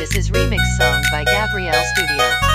This is remix song by Gabrielle Studio.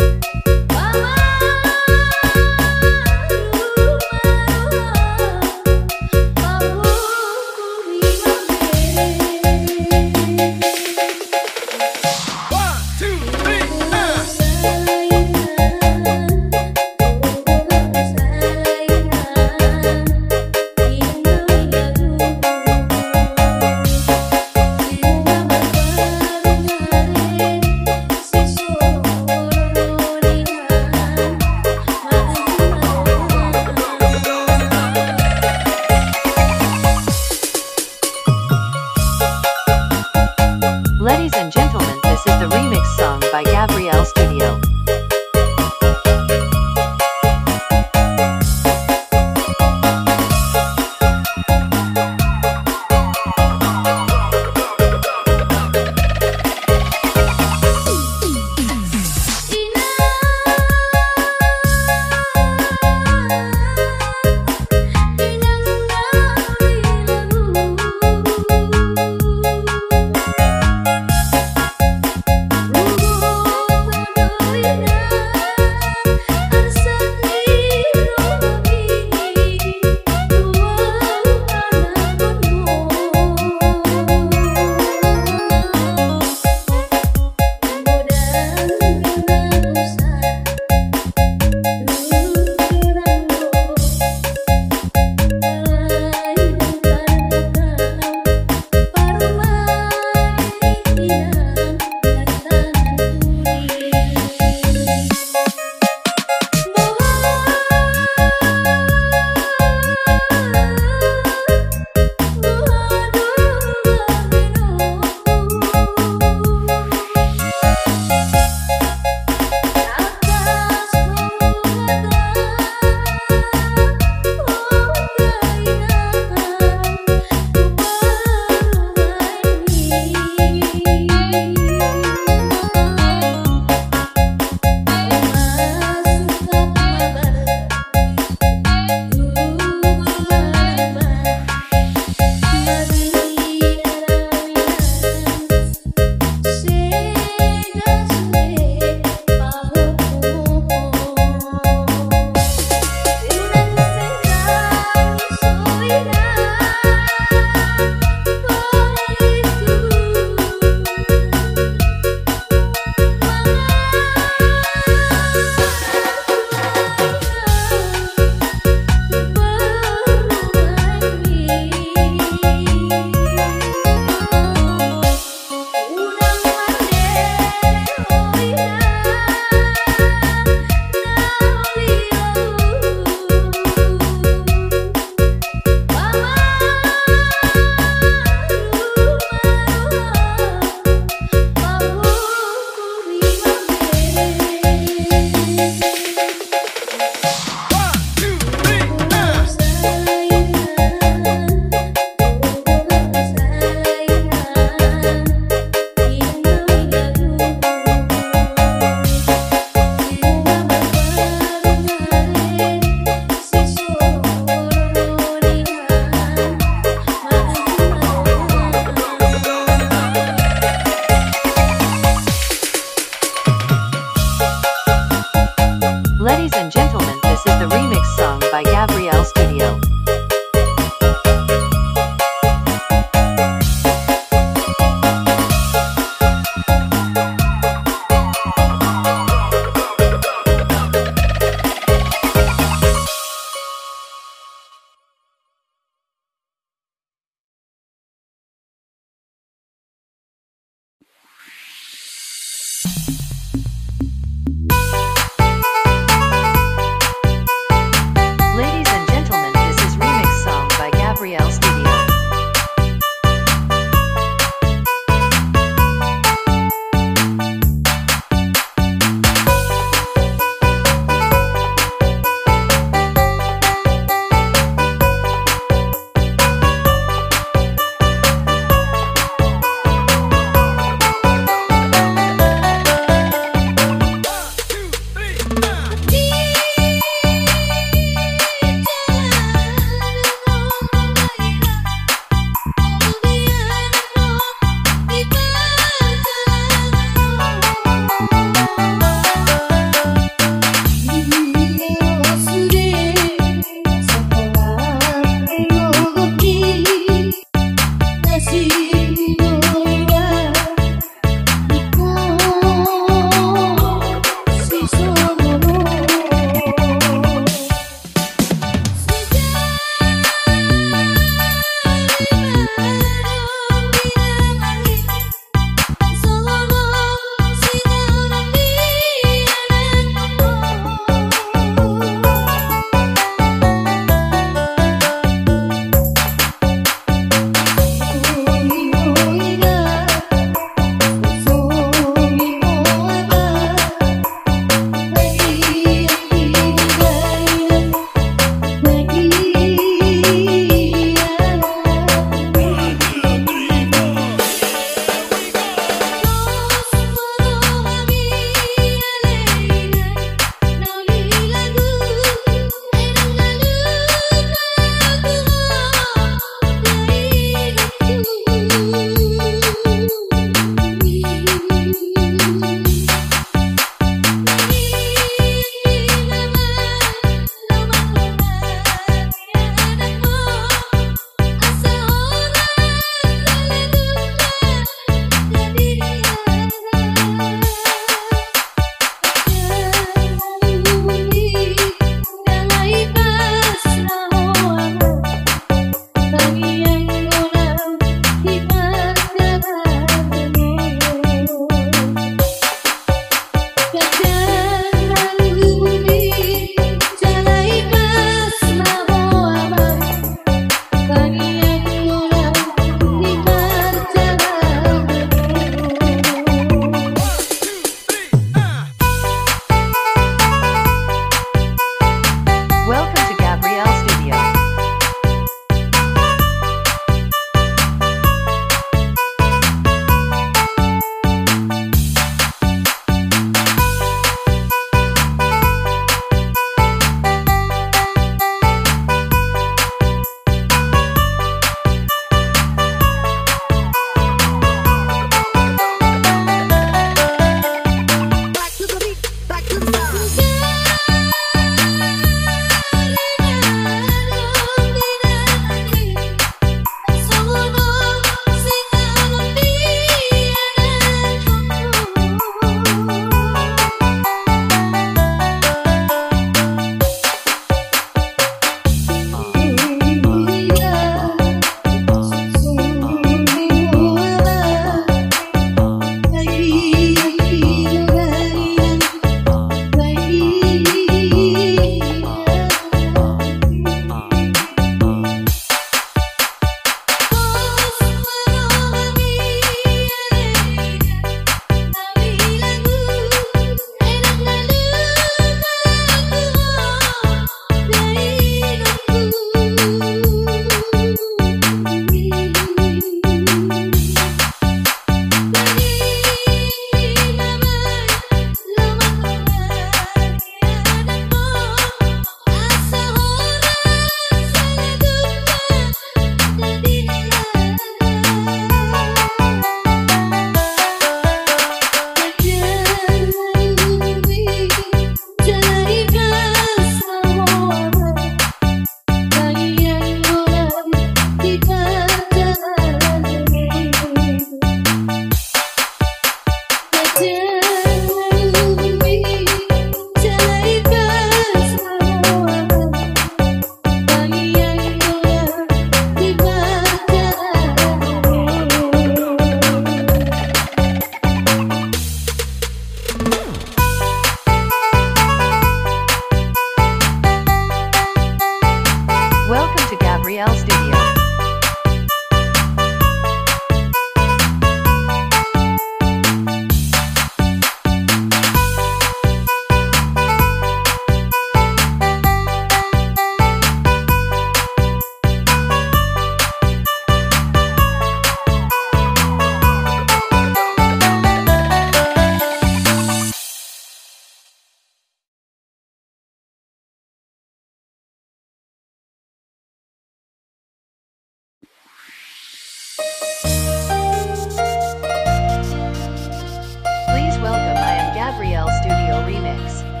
Gabrielle Studio Remix.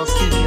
Gabrielle Studio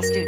Gabrielle Studio.